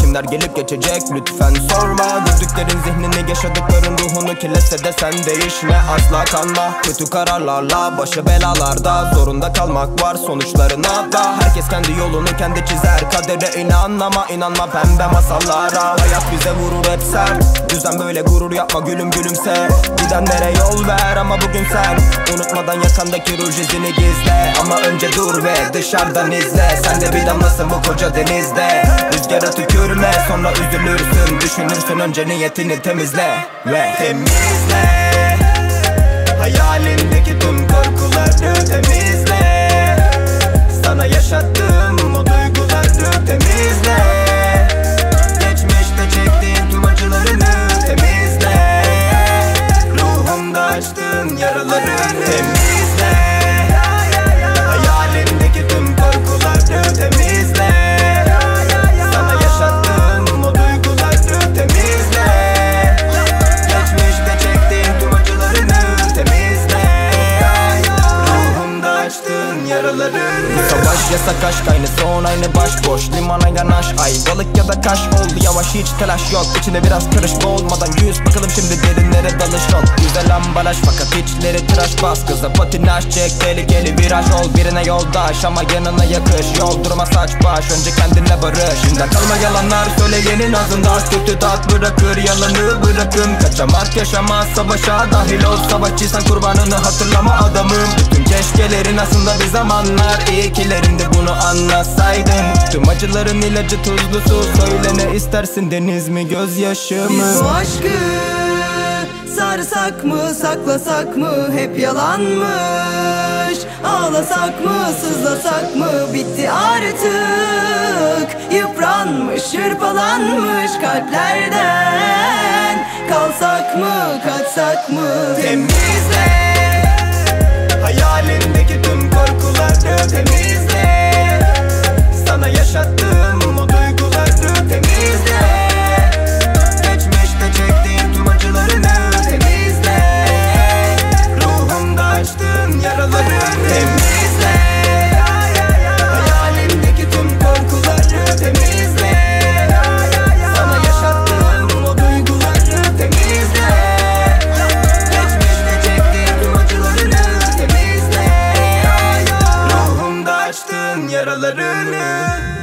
Kimler gelip geçecek? Lütfen sorma. Gördüklerin zihnini yaşadıkların ruhunu kirletse de sen değişme Asla kanma. Kötü kararlarla başı belalarda Zorunda kalmak var sonuçlarına da. Herkes kendi yolunu kendi çizer Kadere inan ama inanma pembe masallara. Hayat bize vurur hep sert. Düzen böyle gurur yapma gülüm gülümse. Gidenlere yol ver ama bugün sen. Unutmadan yakandaki ruj izini gizle. Ama önce dur ve dışarıdan izle. Sen de bir damlasın bu koca denizde Rüzgara tükürme sonra üzülürsün. Düşünürsün önce niyetini temizle Ve temizle. Hayalindeki tüm yaralarını Savaş yasak aşk aynı son aynı başboş Limana yanaş ay. Balık ya da kaş oldu Yavaş hiç telaş yok. İçinde biraz karış olmadan Yüz. Bakalım şimdi derinlere dalış yok Güzel ambalaj fakat içleri tıraş bas. Kıza patinaj çek tehlikeli viraj ol. Birine yoldaş ama yanına yakış. Yol durma saç baş. Önce kendine barış. Şimdi kalma yalanlar söyleyenin ağzında. Kötü tat bırakır yalanı bırakın. Kaçamak yaşamaz savaşa dahil ol. Savaşçıysan kurbanını hatırlama adamım. Bütün keşkelerin aslında bir zamanlar. İyi kilerinde bunu anlasaydın Tüm acıların ilacı tuzlu su Söyle ne istersin deniz mi gözyaşı mı Biz bu aşkı sarsak mı saklasak mı? Hep yalanmış. Ağlasak mı sızlasak mı? Bitti artık. Yıpranmış hırpalanmış kalplerden. Kalsak mı kaçsak mı? Temizle yaralarını